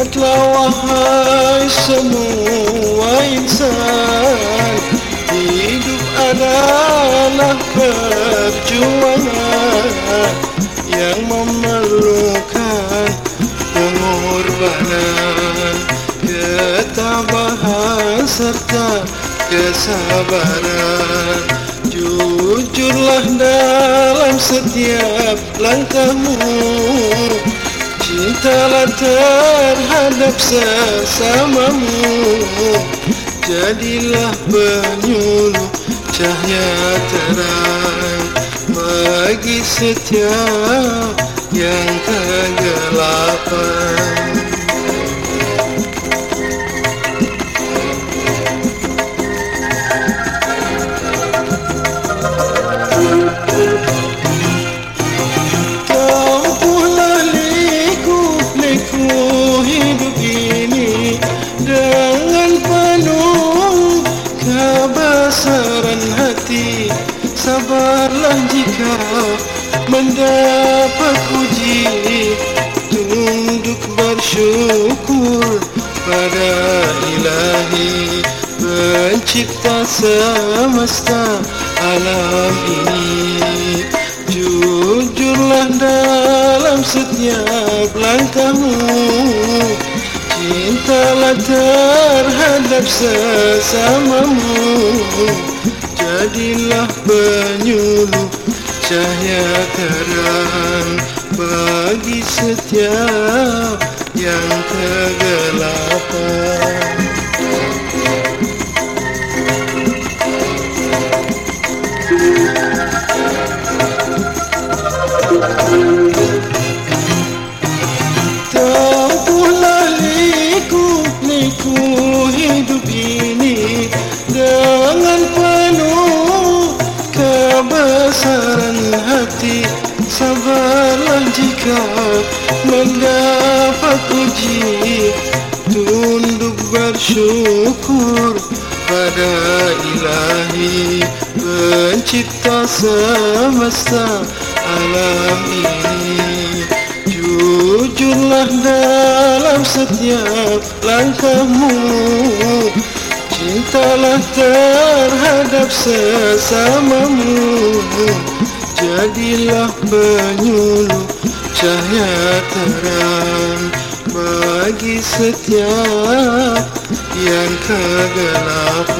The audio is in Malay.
Ingatlah wahai semua insan Hidup adalah perjuangan Yang memerlukan pengorbanan Ketabahan serta kesabaran. Jujurlah dalam setiap langkahmu Jujurlah dalam setiap langkahmu Cintalah terhadap sesamamu. Jadilah penyuluh cahaya terang Bagi setiap yang kegelapan jika mendapat uji Tunduk bersyukur pada ilahi Pencipta semesta alam ini. Jujurlah dalam setiap langkahmu Cintalah terhadap sesamamu Jadilah penyuluh cahaya terang Bagi setiap yang kegelapan jika mendapat uji Tunduk bersyukur pada ilahi Pencipta semesta alam ini Jujurlah dalam setiap langkahmu Cintalah terhadap sesamamu Jadilah penyuluh cahaya terang Bagi setiap yang kegelapan